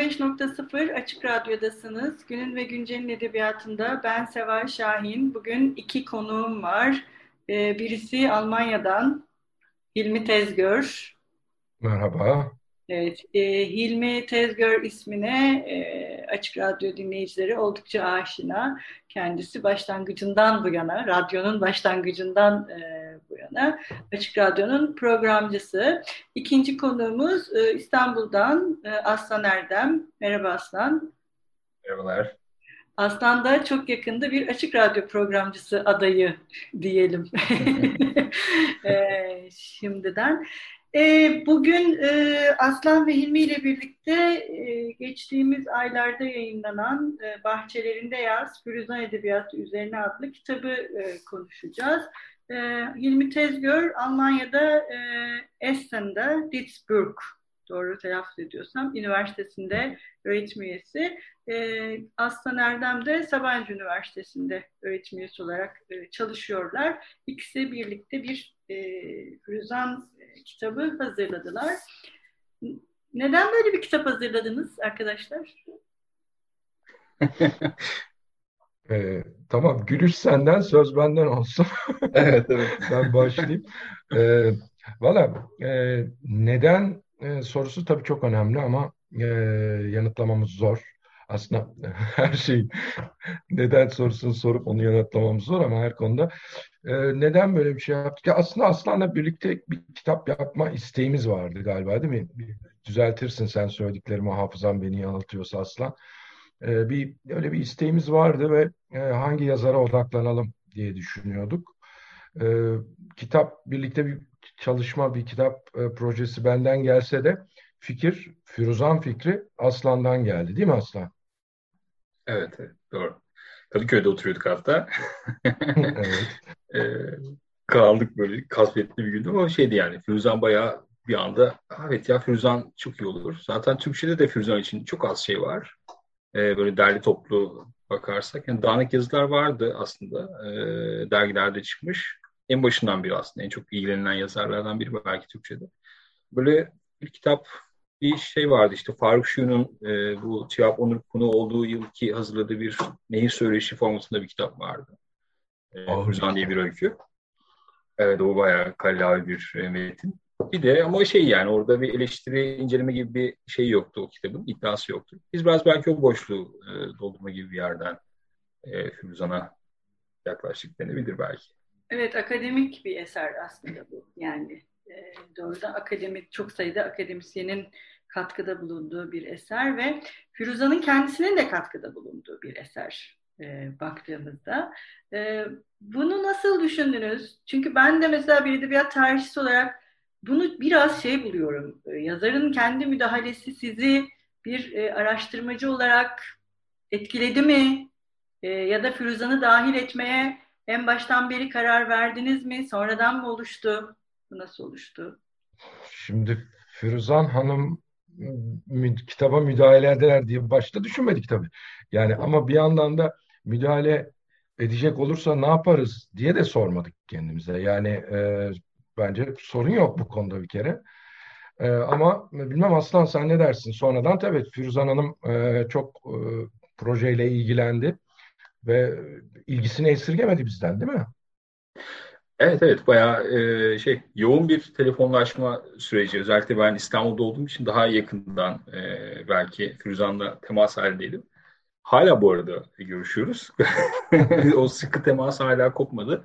95.0 Açık Radyo'dasınız. Günün ve Güncel'in edebiyatında ben Seval Şahin. Bugün iki konuğum var. Ee, birisi Almanya'dan Hilmi Tezgör. Merhaba. Evet, e, Hilmi Tezgör ismine e, Açık Radyo dinleyicileri oldukça aşina. Kendisi başlangıcından bu yana, radyonun başlangıcından e, bu yana Açık Radyo'nun programcısı. İkinci konuğumuz e, İstanbul'dan e, Aslan Erdem. Merhaba Aslan. Merhabalar. Aslan da çok yakında bir Açık Radyo programcısı adayı diyelim e, şimdiden. E, bugün e, Aslan ve Hilmi ile birlikte e, geçtiğimiz aylarda yayınlanan e, Bahçelerinde Yaz, Firuzan Edebiyatı üzerine adlı kitabı e, konuşacağız. E, Hilmi Tezgör Almanya'da e, Essen'de Ditzburg doğru telaffuz ediyorsam, üniversitesinde öğretim üyesi. E, Aslan Erdem de Sabancı Üniversitesi'nde öğretim üyesi olarak e, çalışıyorlar. İkisi birlikte bir e, Firuzan kitabı hazırladılar. Neden böyle bir kitap hazırladınız arkadaşlar? ee, tamam, gülüş senden, söz benden olsun. evet, evet. ben başlayayım. Ee, Valla e, neden e, sorusu tabii çok önemli ama e, yanıtlamamız zor. Aslında her şey neden sorusunu sorup onu yanıtlamamız zor ama her konuda e, neden böyle bir şey yaptık? Ya aslında Aslan'la birlikte bir kitap yapma isteğimiz vardı galiba değil mi? Düzeltirsin sen söylediklerimi hafızam beni yanıltıyorsa Aslan. E, bir öyle bir isteğimiz vardı ve e, hangi yazara odaklanalım diye düşünüyorduk. E, kitap birlikte bir çalışma, bir kitap e, projesi benden gelse de fikir, Firuzan fikri Aslan'dan geldi değil mi Aslan? Evet, evet doğru. Kadıköy'de oturuyorduk hatta. evet. e, kaldık böyle kasvetli bir gündü ama şeydi yani Firuzan bayağı bir anda evet ya Firuzan çok iyi olur. Zaten Türkçe'de de Firuzan için çok az şey var. E, böyle derli toplu bakarsak. Yani dağınık yazılar vardı aslında. E, dergilerde çıkmış. En başından biri aslında. En çok ilgilenilen yazarlardan biri belki Türkçe'de. Böyle bir kitap bir şey vardı işte Faruk Şu'nun e, bu Tiyap Onur konu olduğu yılki hazırladığı bir nehir söyleşi formatında bir kitap vardı. E, diye bir öykü. Evet o bayağı kallavi bir e, metin. Bir de ama şey yani orada bir eleştiri, inceleme gibi bir şey yoktu o kitabın, iddiası yoktu. Biz biraz belki o boşluğu e, doldurma gibi bir yerden e, Firuzan'a yaklaştık denebilir belki. Evet, akademik bir eser aslında bu. Yani e, doğrudan akademik, çok sayıda akademisyenin katkıda bulunduğu bir eser ve Firuza'nın kendisinin de katkıda bulunduğu bir eser e, baktığımızda. E, bunu nasıl düşündünüz? Çünkü ben de mesela bir edebiyat tarihçisi olarak bunu biraz şey buluyorum. E, yazarın kendi müdahalesi sizi bir e, araştırmacı olarak etkiledi mi? E, ya da Firuzan'ı dahil etmeye en baştan beri karar verdiniz mi? Sonradan mı oluştu? Bu nasıl oluştu? Şimdi Firuzan Hanım kitaba müdahale eder diye başta düşünmedik tabii. Yani ama bir yandan da müdahale edecek olursa ne yaparız diye de sormadık kendimize. Yani e, bence sorun yok bu konuda bir kere. E, ama bilmem Aslan sen ne dersin? Sonradan tabii Firuzan Hanım e, çok e, projeyle ilgilendi ve ilgisini esirgemedi bizden değil mi? Evet evet bayağı e, şey yoğun bir telefonlaşma süreci. Özellikle ben İstanbul'da olduğum için daha yakından e, belki Firuzan'la temas halindeydim. Hala bu arada görüşüyoruz. o sıkı temas hala kopmadı.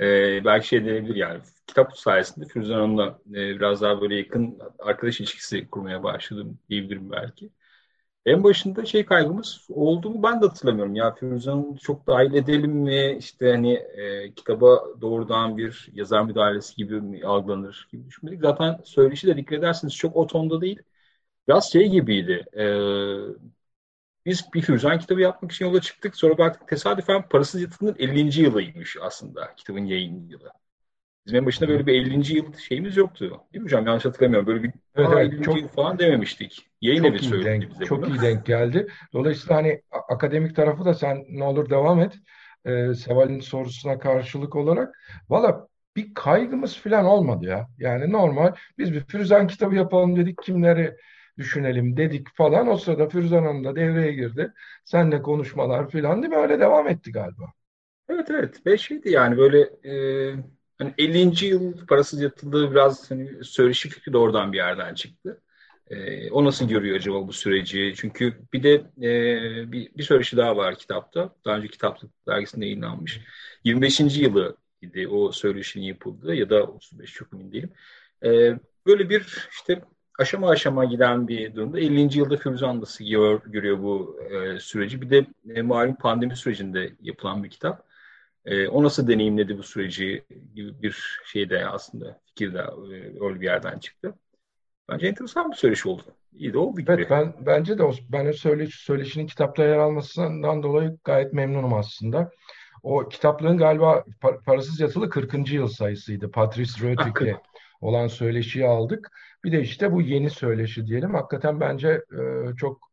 E, belki şey denebilir yani kitap sayesinde Firuzan Hanım'la e, biraz daha böyle yakın arkadaş ilişkisi kurmaya başladım diyebilirim belki. En başında şey kaygımız oldu mu ben de hatırlamıyorum. Ya Firuzan'ı çok dahil edelim mi? İşte hani e, kitaba doğrudan bir yazar müdahalesi gibi mi algılanır gibi düşünmedik. Zaten söyleşi de dikkat ederseniz çok o tonda değil. Biraz şey gibiydi. E, biz bir Firuzan kitabı yapmak için yola çıktık. Sonra baktık tesadüfen Parasız Yatırım'ın 50. yılıymış aslında kitabın yayın yılı. Bizim en başında böyle bir 50. yıl şeyimiz yoktu. Değil mi hocam? Yanlış hatırlamıyorum. Böyle bir evet, evet, 50. çok, yıl falan dememiştik. Yayın evi söyledi denk, bize Çok bunu. iyi denk geldi. Dolayısıyla hani akademik tarafı da sen ne olur devam et. Ee, Seval'in sorusuna karşılık olarak. Valla bir kaygımız falan olmadı ya. Yani normal. Biz bir Firuzan kitabı yapalım dedik. Kimleri düşünelim dedik falan. O sırada Firuzan Hanım da devreye girdi. Senle konuşmalar falan değil mi? Öyle devam etti galiba. Evet evet. Ve şeydi yani böyle e, hani 50. yıl parasız yatıldığı biraz hani söyleşi fikri de oradan bir yerden çıktı. E, o nasıl görüyor acaba bu süreci? Çünkü bir de e, bir, bir söyleşi daha var kitapta. Daha önce kitaplık dergisinde yayınlanmış. 25. yılı idi o söyleşinin yapıldığı ya da 35 çok emin değilim. E, böyle bir işte aşama aşama giden bir durumda. 50. yılda Firuzan nasıl gör, görüyor bu e, süreci. Bir de e, malum pandemi sürecinde yapılan bir kitap. E, o nasıl deneyimledi bu süreci gibi bir şey de aslında fikir de e, öyle bir yerden çıktı. Bence enteresan bir söyleşi oldu. İyi de oldu gibi. Evet ben bence de o, ben o söyleş, söyleşinin kitapta yer almasından dolayı gayet memnunum aslında. O kitaplığın galiba parasız yatılı 40. yıl sayısıydı. Patrice Rötik'le olan söyleşiyi aldık. Bir de işte bu yeni söyleşi diyelim. Hakikaten bence e, çok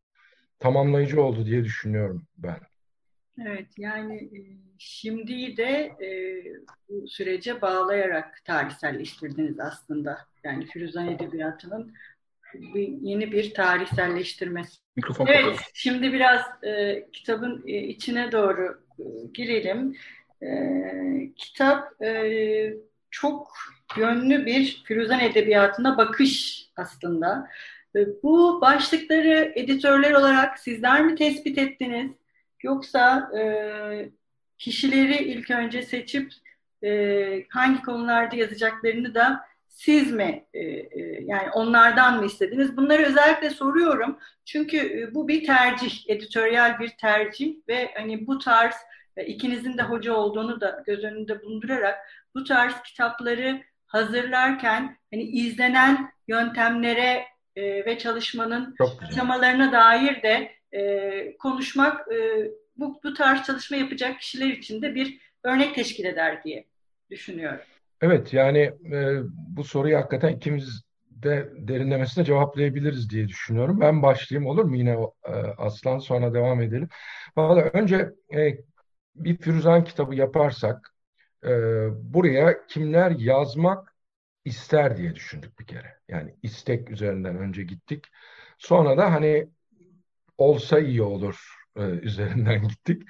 tamamlayıcı oldu diye düşünüyorum ben. Evet yani e, şimdi de e, bu sürece bağlayarak tarihselleştirdiniz aslında. Yani Firuzan Edebiyatı'nın bir, yeni bir tarihselleştirmesi. Mikrofon evet, kapalı. şimdi biraz e, kitabın e, içine doğru e, girelim. E, kitap e, çok yönlü bir Firuzan Edebiyatı'na bakış aslında. Bu başlıkları editörler olarak sizler mi tespit ettiniz? Yoksa e, kişileri ilk önce seçip e, hangi konularda yazacaklarını da siz mi e, e, yani onlardan mı istediniz? Bunları özellikle soruyorum. Çünkü e, bu bir tercih, editoryal bir tercih ve hani bu tarz e, ikinizin de hoca olduğunu da göz önünde bulundurarak bu tarz kitapları hazırlarken hani izlenen yöntemlere e, ve çalışmanın aşamalarına dair de e, konuşmak e, bu, bu tarz çalışma yapacak kişiler için de bir örnek teşkil eder diye düşünüyorum. Evet yani e, bu soruyu hakikaten ikimiz de derinlemesine cevaplayabiliriz diye düşünüyorum. Ben başlayayım olur mu yine e, Aslan sonra devam edelim. Valla önce e, bir Firuzan kitabı yaparsak e, buraya kimler yazmak ister diye düşündük bir kere. Yani istek üzerinden önce gittik. Sonra da hani olsa iyi olur e, üzerinden gittik.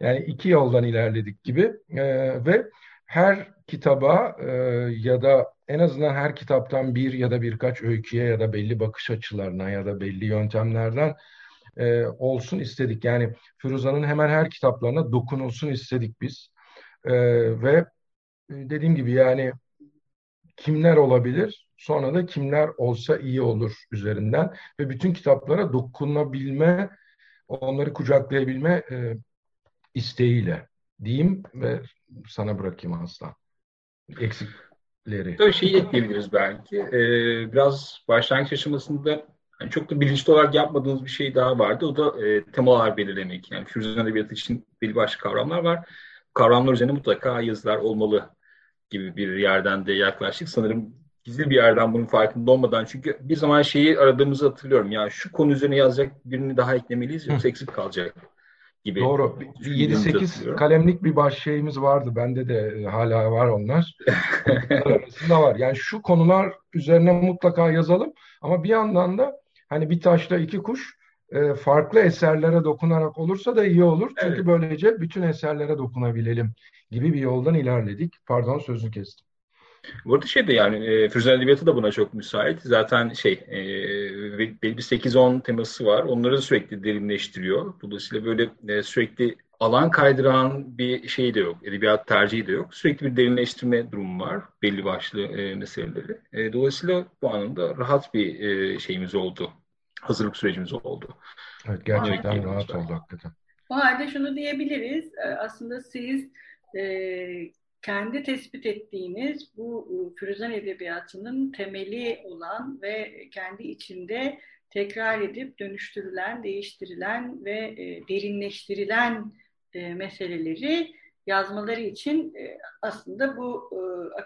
Yani iki yoldan ilerledik gibi e, ve her kitaba e, ya da en azından her kitaptan bir ya da birkaç öyküye ya da belli bakış açılarına ya da belli yöntemlerden e, olsun istedik. Yani Firuza'nın hemen her kitaplarına dokunulsun istedik biz. E, ve dediğim gibi yani kimler olabilir? Sonra da kimler olsa iyi olur üzerinden ve bütün kitaplara dokunabilme, onları kucaklayabilme e, isteğiyle diyeyim ve sana bırakayım Aslan. Eksikleri. Tabii şeyi ekleyebiliriz belki. Ee, biraz başlangıç aşamasında yani çok da bilinçli olarak yapmadığınız bir şey daha vardı. O da e, temalar belirlemek. Yani füzyon edebiyatı için belli başlı kavramlar var. Kavramlar üzerine mutlaka yazılar olmalı gibi bir yerden de yaklaştık. Sanırım gizli bir yerden bunun farkında olmadan çünkü bir zaman şeyi aradığımızı hatırlıyorum. Ya şu konu üzerine yazacak birini daha eklemeliyiz yoksa eksik kalacak gibi. Doğru. 7-8 kalemlik bir baş şeyimiz vardı. Bende de hala var onlar. arasında var. Yani şu konular üzerine mutlaka yazalım ama bir yandan da hani bir taşla iki kuş e, farklı eserlere dokunarak olursa da iyi olur. Çünkü evet. böylece bütün eserlere dokunabilelim gibi bir yoldan ilerledik. Pardon sözünü kestim. Bu arada şey de yani e, Füze Edebiyatı da buna çok müsait. Zaten şey e, belli bir 8-10 teması var. Onları sürekli derinleştiriyor. Dolayısıyla böyle e, sürekli alan kaydıran bir şey de yok. Edebiyat tercihi de yok. Sürekli bir derinleştirme durumu var. Belli başlı e, meseleleri. E, dolayısıyla bu anlamda rahat bir e, şeyimiz oldu. Hazırlık sürecimiz oldu. Evet gerçekten rahat oldu hakikaten. O halde şunu diyebiliriz. E, aslında siz e, kendi tespit ettiğiniz bu e, Firuzan Edebiyatı'nın temeli olan ve kendi içinde tekrar edip dönüştürülen, değiştirilen ve e, derinleştirilen e, meseleleri yazmaları için e, aslında bu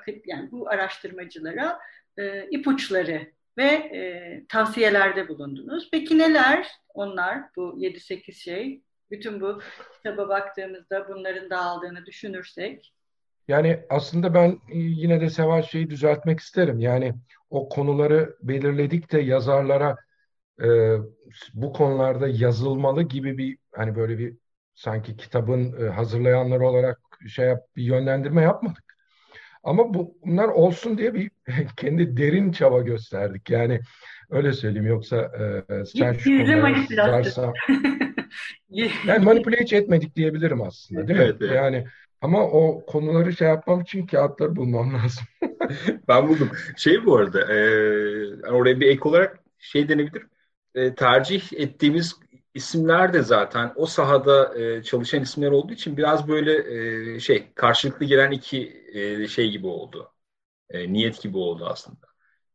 e, yani bu araştırmacılara e, ipuçları ve e, tavsiyelerde bulundunuz. Peki neler onlar bu 7-8 şey? Bütün bu kitaba baktığımızda bunların dağıldığını düşünürsek. Yani aslında ben yine de Seval şeyi düzeltmek isterim. Yani o konuları belirledik de yazarlara e, bu konularda yazılmalı gibi bir hani böyle bir sanki kitabın e, hazırlayanları olarak şey yap, bir yönlendirme yapmadık. Ama bu, bunlar olsun diye bir kendi derin çaba gösterdik. Yani öyle söyleyeyim yoksa e, sen şu yazarsan... yani manipüle hiç etmedik diyebilirim aslında değil mi? Evet, evet. Yani ama o konuları şey yapmam için kağıtları bulmam lazım. ben buldum. Şey bu arada e, oraya bir ek olarak şey denebilir. E, tercih ettiğimiz isimler de zaten o sahada e, çalışan isimler olduğu için biraz böyle e, şey karşılıklı gelen iki e, şey gibi oldu. E, niyet gibi oldu aslında.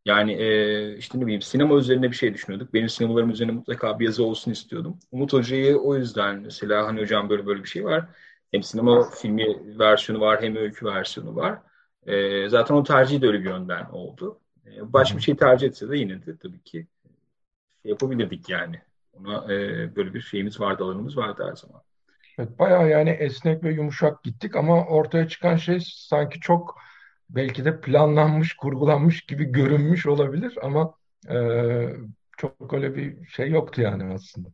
Yani e, işte ne bileyim sinema üzerine bir şey düşünüyorduk. Benim sinemalarım üzerine mutlaka bir yazı olsun istiyordum. Umut Hoca'yı o yüzden mesela hani hocam böyle böyle bir şey var. Hem sinema filmi versiyonu var hem öykü versiyonu var. E, zaten o tercih de öyle bir yönden oldu. E, başka bir şey tercih etse de yine de tabii ki şey yapabilirdik yani. Ona e, böyle bir şeyimiz vardı, alanımız vardı her zaman. Evet, bayağı yani esnek ve yumuşak gittik ama ortaya çıkan şey sanki çok belki de planlanmış, kurgulanmış gibi görünmüş olabilir ama e, çok öyle bir şey yoktu yani aslında.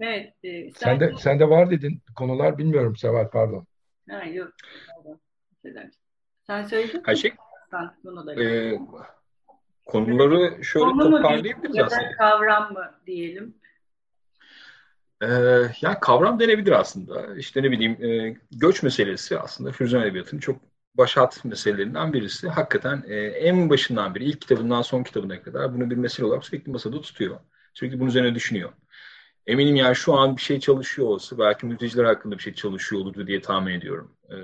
Evet. E, sen de sen de var dedin konular bilmiyorum Seval pardon. Ha yok. Sen söyledin şey. konuları. E, konuları şöyle Konu toparlayabiliriz aslında. Kavram mı diyelim? Ee, yani kavram denebilir aslında. İşte ne bileyim e, göç meselesi aslında Firuzan Edebiyatı'nın çok başat meselelerinden birisi. Hakikaten e, en başından beri ilk kitabından son kitabına kadar bunu bir mesele olarak sürekli masada tutuyor. Sürekli bunun üzerine düşünüyor. Eminim yani şu an bir şey çalışıyor olsa belki mülteciler hakkında bir şey çalışıyor olurdu diye tahmin ediyorum. Ee,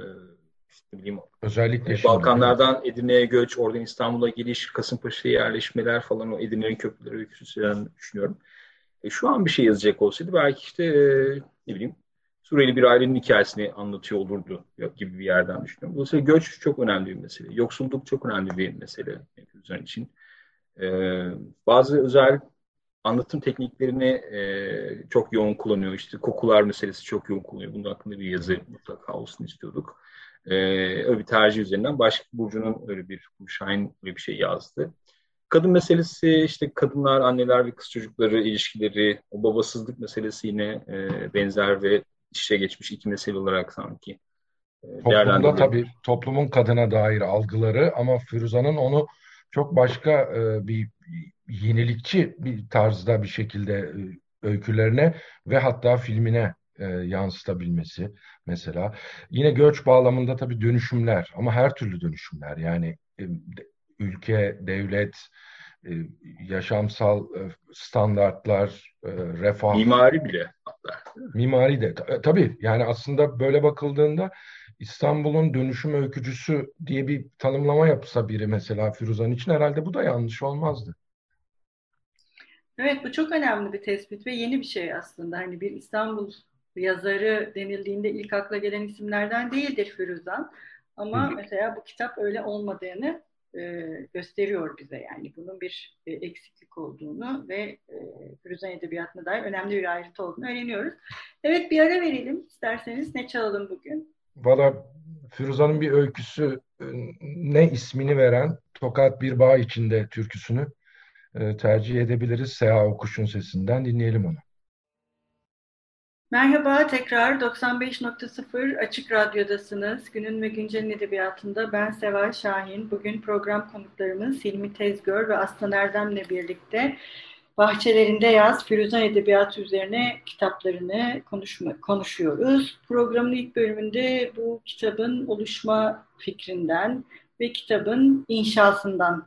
işte bileyim, Özellikle e, Balkanlardan Edirne'ye göç, oradan İstanbul'a geliş, Kasımpaşa'ya yerleşmeler falan o Edirne'nin köprüleri öyküsü düşünüyorum. E, şu an bir şey yazacak olsaydı belki işte e, ne bileyim Suriyeli bir ailenin hikayesini anlatıyor olurdu gibi bir yerden düşünüyorum. Dolayısıyla göç çok önemli bir mesele. Yoksulluk çok önemli bir mesele üzerine için. E, bazı özel anlatım tekniklerini e, çok yoğun kullanıyor. İşte kokular meselesi çok yoğun kullanıyor. Bunun hakkında bir yazı mutlaka olsun istiyorduk. E, öyle bir tercih üzerinden Başka Burcu'nun öyle bir, Şahin öyle bir şey yazdı. Kadın meselesi işte kadınlar, anneler ve kız çocukları ilişkileri, o babasızlık meselesi yine e, benzer ve işe geçmiş iki mesele olarak sanki e, Toplumda tabii toplumun kadına dair algıları ama Firuza'nın onu çok başka e, bir yenilikçi bir tarzda bir şekilde e, öykülerine ve hatta filmine e, yansıtabilmesi mesela. Yine göç bağlamında tabii dönüşümler ama her türlü dönüşümler yani e, ülke, devlet, e, yaşamsal e, standartlar, e, refah. Mimari bile hatta. Mimari de. Tabii yani aslında böyle bakıldığında İstanbul'un dönüşüm öykücüsü diye bir tanımlama yapsa biri mesela Firuzan için herhalde bu da yanlış olmazdı. Evet bu çok önemli bir tespit ve yeni bir şey aslında. Hani bir İstanbul yazarı denildiğinde ilk akla gelen isimlerden değildir Firuzan. Ama Hı. mesela bu kitap öyle olmadığını e, gösteriyor bize yani bunun bir e, eksiklik olduğunu ve e, Firuzan Edebiyatı'na dair önemli bir ayrıntı olduğunu öğreniyoruz. Evet bir ara verelim isterseniz ne çalalım bugün? Valla Firuzan'ın bir öyküsü e, ne ismini veren Tokat Bir Bağ içinde türküsünü tercih edebiliriz. Seha Okuş'un sesinden dinleyelim onu. Merhaba, tekrar 95.0 Açık Radyo'dasınız. Günün ve Güncel'in edebiyatında ben Seval Şahin. Bugün program konuklarımız Hilmi Tezgör ve Aslan Erdem'le birlikte Bahçelerinde Yaz, Firuzan Edebiyatı üzerine kitaplarını konuşma, konuşuyoruz. Programın ilk bölümünde bu kitabın oluşma fikrinden ve kitabın inşasından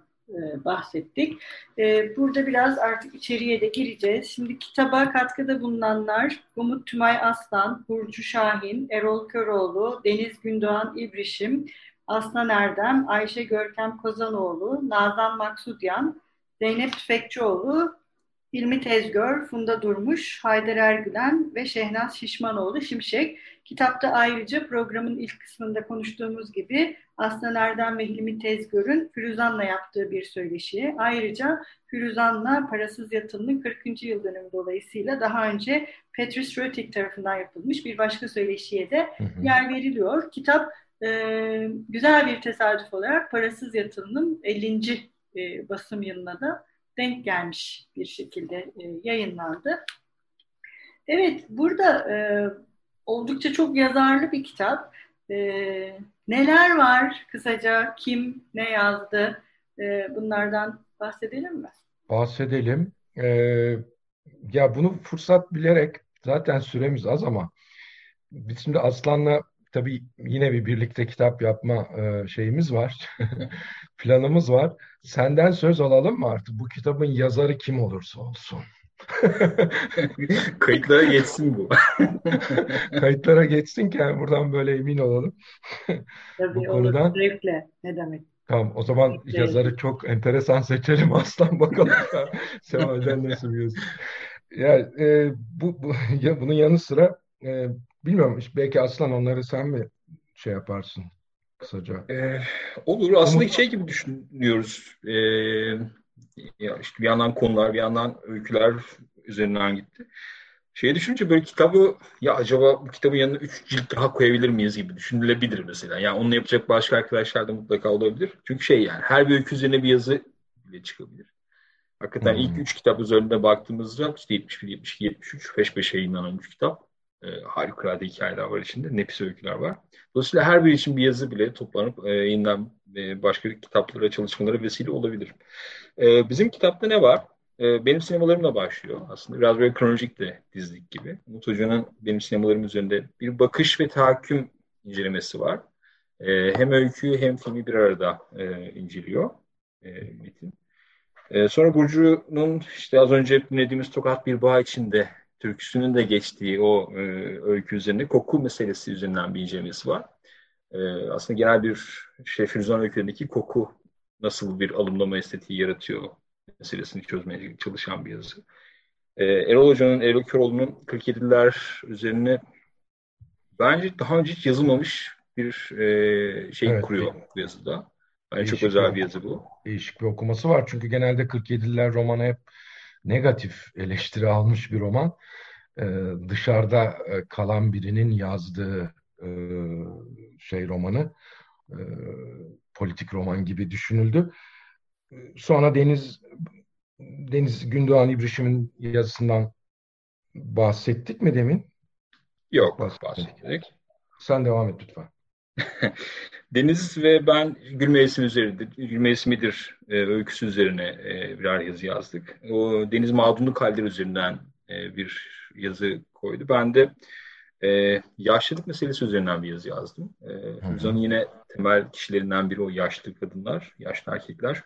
bahsettik. E, burada biraz artık içeriye de gireceğiz. Şimdi kitaba katkıda bulunanlar Umut Tümay Aslan, Burcu Şahin, Erol Köroğlu, Deniz Gündoğan İbrişim, Aslan Erdem, Ayşe Görkem Kozanoğlu, Nazan Maksudyan, Zeynep Tüfekçioğlu, İlmi Tezgör, Funda Durmuş, Haydar Ergülen ve Şehnaz Şişmanoğlu Şimşek. Kitapta ayrıca programın ilk kısmında konuştuğumuz gibi Aslan Erdem ve Hilmi Tezgör'ün Firuzan'la yaptığı bir söyleşi. Ayrıca Firuzan'la Parasız Yatılı'nın 40. yıl dönümü dolayısıyla daha önce Petrus Rötik tarafından yapılmış bir başka söyleşiye de hı hı. yer veriliyor. Kitap e, güzel bir tesadüf olarak Parasız Yatılı'nın 50. E, basım yılına da denk gelmiş bir şekilde e, yayınlandı. Evet, burada e, oldukça çok yazarlı bir kitap. E, neler var kısaca, kim ne yazdı e, bunlardan bahsedelim mi? Bahsedelim. E, ya bunu fırsat bilerek zaten süremiz az ama biz şimdi Aslan'la tabii yine bir birlikte kitap yapma e, şeyimiz var. Planımız var. Senden söz alalım mı artık? Bu kitabın yazarı kim olursa olsun. Kayıtlara geçsin bu. Kayıtlara geçsin ki yani buradan böyle emin olalım. Tabii bu konudan. Zevkle. Ne demek? Tamam o zaman Zevkle. yazarı çok enteresan seçelim aslan bakalım. Seval'den nasıl bir yazı. Ya e, bu, bu ya bunun yanı sıra e, bilmiyorum belki aslan onları sen mi şey yaparsın kısaca? Ee, olur. Aslında Umut... şey gibi düşünüyoruz. Ee, ya işte bir yandan konular, bir yandan öyküler üzerinden gitti. Şeyi düşününce böyle kitabı ya acaba bu kitabın yanına üç cilt daha koyabilir miyiz gibi düşünülebilir mesela. Yani onu yapacak başka arkadaşlar da mutlaka olabilir. Çünkü şey yani her bir öykü üzerine bir yazı bile çıkabilir. Hakikaten hmm. ilk üç kitap üzerinde baktığımızda işte 71, 72, 73 peş peşe yayınlanan üç kitap e, harikulade hikayeler var içinde. Nefis öyküler var. Dolayısıyla her biri için bir yazı bile toplanıp e, yeniden e, başka kitaplara, çalışmalara vesile olabilir. E, bizim kitapta ne var? E, benim sinemalarımla başlıyor aslında. Biraz böyle kronolojik de dizdik gibi. Umut Hoca'nın benim sinemalarım üzerinde bir bakış ve tahakküm incelemesi var. E, hem öyküyü hem filmi bir arada e, inceliyor e, Metin. E, sonra Burcu'nun işte az önce dinlediğimiz Tokat Bir Bağ içinde türküsünün de geçtiği o e, öykü üzerine koku meselesi üzerinden bir incelemesi var. E, aslında genel bir şey Firuzan öykülerindeki koku nasıl bir alımlama estetiği yaratıyor meselesini çözmeye çalışan bir yazı. E, Erol Hoca'nın, Erol Köroğlu'nun 47'ler üzerine bence daha önce hiç yazılmamış bir e, şey evet, kuruyor bu yazıda. Bence çok özel bir yazı bu. Değişik bir okuması var. Çünkü genelde 47'ler romanı hep negatif eleştiri almış bir roman. Ee, dışarıda e, kalan birinin yazdığı e, şey romanı e, politik roman gibi düşünüldü. Sonra Deniz Deniz Gündoğan İbrişim'in yazısından bahsettik mi demin? Yok, bahsettik. Sen devam et lütfen. Deniz ve ben Gül Mevsimi üzerinde, Gül Mevsimidir e, öyküsü üzerine e, birer yazı yazdık. O Deniz Mağdunluk Halleri üzerinden e, bir yazı koydu. Ben de e, yaşlılık meselesi üzerinden bir yazı yazdım. E, Füzan'ın yine temel kişilerinden biri o yaşlı kadınlar, yaşlı erkekler.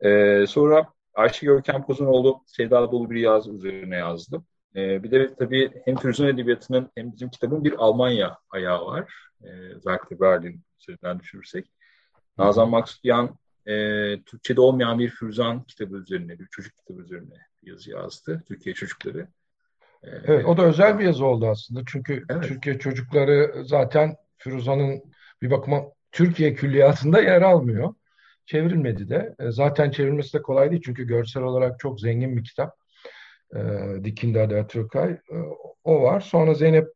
E, sonra Ayşe Görkem Kozanoğlu Sevda Bolu bir yazı üzerine yazdım. E, bir de tabii hem Füzan Edebiyatı'nın hem bizim kitabın bir Almanya ayağı var. E, özellikle Berlin üzerinden düşünürsek. Nazan Maksudyan e, Türkçe'de olmayan bir Füzan kitabı üzerine, bir çocuk kitabı üzerine yazı yazdı. Türkiye çocukları. Evet, o da özel bir yazı oldu aslında. Çünkü evet. Türkiye çocukları zaten Firuzan'ın bir bakıma Türkiye külliyatında yer almıyor. Çevrilmedi de. E, zaten çevrilmesi de kolay değil çünkü görsel olarak çok zengin bir kitap. E, Dikindar der Türkay. E, o var. Sonra Zeynep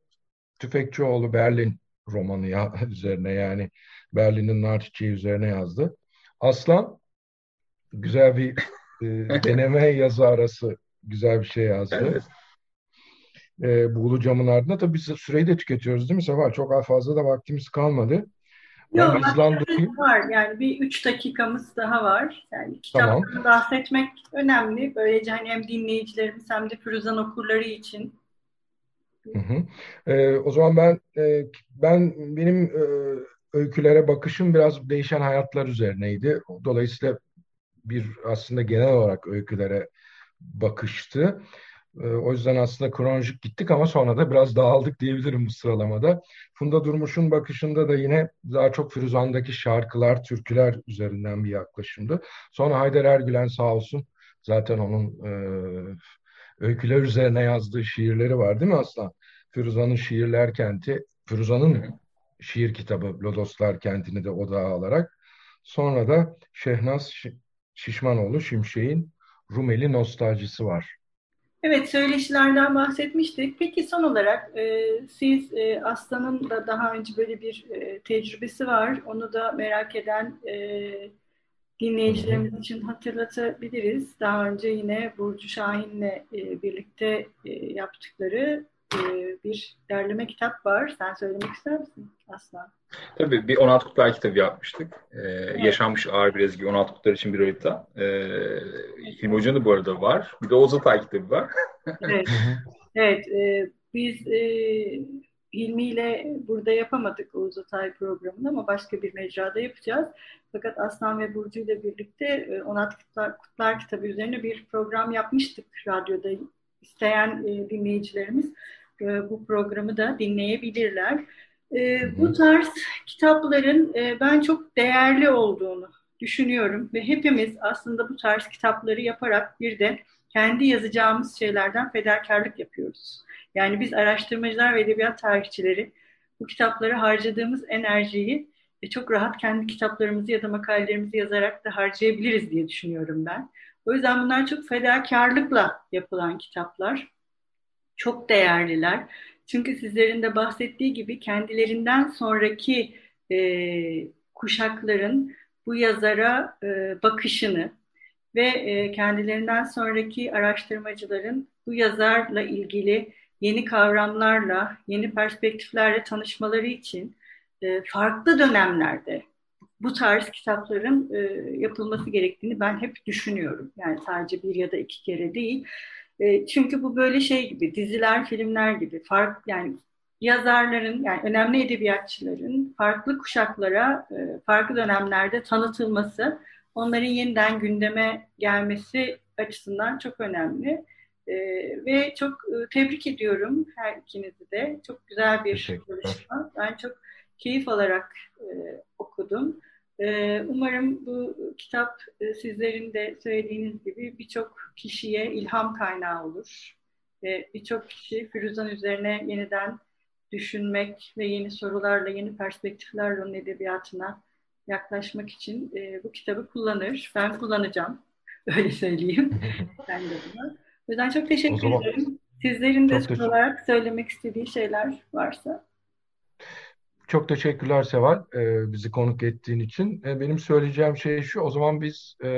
Tüfekçioğlu Berlin romanı ya, üzerine yani Berlin'in nar çiçeği üzerine yazdı. Aslan güzel bir e, deneme yazı arası güzel bir şey yazdı. Evet e, buğulu camın ardında. Tabii biz süreyi de tüketiyoruz değil mi Sefa? Çok fazla da vaktimiz kalmadı. Yok, var. Yani bir üç dakikamız daha var. Yani kitaptan tamam. bahsetmek önemli. Böylece hani hem dinleyicilerimiz hem de Firuzan okurları için. Hı hı. Ee, o zaman ben e, ben benim e, öykülere bakışım biraz değişen hayatlar üzerineydi. Dolayısıyla bir aslında genel olarak öykülere bakıştı. Ee, o yüzden aslında kronolojik gittik ama sonra da biraz dağıldık diyebilirim bu sıralamada. Funda Durmuş'un bakışında da yine daha çok Firuzan'daki şarkılar, türküler üzerinden bir yaklaşımdı. Sonra Haydar Ergülen sağ olsun zaten onun e, öyküler üzerine yazdığı şiirleri var değil mi Aslan? Firuzan'ın Şiirler Kenti, Firuzan'ın şiir kitabı Lodoslar Kenti'ni de odağa alarak sonra da Şehnaz Şişmanoğlu Şimşek'in Rumeli Nostaljisi var. Evet, söyleşilerden bahsetmiştik. Peki son olarak e, siz e, Aslan'ın da daha önce böyle bir e, tecrübesi var. Onu da merak eden e, dinleyicilerimiz için hatırlatabiliriz. Daha önce yine Burcu Şahin'le e, birlikte e, yaptıkları e, bir derleme kitap var. Sen söylemek ister misin Aslan? Tabii bir 16 kutlar kitabı yapmıştık. Ee, evet. Yaşanmış ağır bir ezgi 16 kutlar için bir harita. Ee, Hilmi Hoca'nın da bu arada var. Bir de Oğuz Atay kitabı var. evet. evet e, biz e, Hilmi ile burada yapamadık Oğuz Atay programını ama başka bir mecrada yapacağız. Fakat Aslan ve Burcu ile birlikte 16 Kutlar, Kutlar kitabı üzerine bir program yapmıştık radyoda. İsteyen e, dinleyicilerimiz e, bu programı da dinleyebilirler. E, bu tarz kitapların e, ben çok değerli olduğunu düşünüyorum ve hepimiz aslında bu tarz kitapları yaparak bir de kendi yazacağımız şeylerden fedakarlık yapıyoruz. Yani biz araştırmacılar ve edebiyat tarihçileri bu kitaplara harcadığımız enerjiyi çok rahat kendi kitaplarımızı ya da makalelerimizi yazarak da harcayabiliriz diye düşünüyorum ben. O yüzden bunlar çok fedakarlıkla yapılan kitaplar. Çok değerliler. Çünkü sizlerin de bahsettiği gibi kendilerinden sonraki e, kuşakların bu yazara e, bakışını ve e, kendilerinden sonraki araştırmacıların bu yazarla ilgili yeni kavramlarla, yeni perspektiflerle tanışmaları için e, farklı dönemlerde bu tarz kitapların e, yapılması gerektiğini ben hep düşünüyorum. Yani sadece bir ya da iki kere değil. E, çünkü bu böyle şey gibi, diziler, filmler gibi. Fark, yani yazarların, yani önemli edebiyatçıların farklı kuşaklara, e, farklı dönemlerde tanıtılması, onların yeniden gündeme gelmesi açısından çok önemli. E, ve çok e, tebrik ediyorum her ikinizi de. Çok güzel bir çalışma. Ben çok keyif alarak e, okudum. Ee, umarım bu kitap e, sizlerin de söylediğiniz gibi birçok kişiye ilham kaynağı olur. Birçok kişi Firuzan üzerine yeniden düşünmek ve yeni sorularla, yeni perspektiflerle onun edebiyatına yaklaşmak için e, bu kitabı kullanır. Ben kullanacağım. Öyle söyleyeyim. ben de buna. O yüzden çok teşekkür ederim. Sizlerin de son olarak söylemek istediği şeyler varsa. Çok teşekkürler Seval e, bizi konuk ettiğin için. E, benim söyleyeceğim şey şu, o zaman biz e,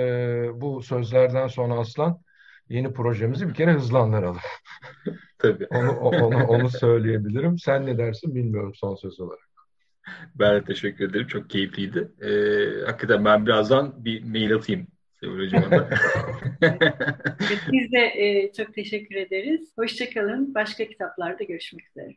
bu sözlerden sonra Aslan yeni projemizi bir kere hızlandıralım. Tabii. Onu, onu, onu söyleyebilirim. Sen ne dersin bilmiyorum son söz olarak. Ben de teşekkür ederim. Çok keyifliydi. Ee, hakikaten ben birazdan bir mail atayım Biz de e, çok teşekkür ederiz. Hoşçakalın. Başka kitaplarda görüşmek üzere.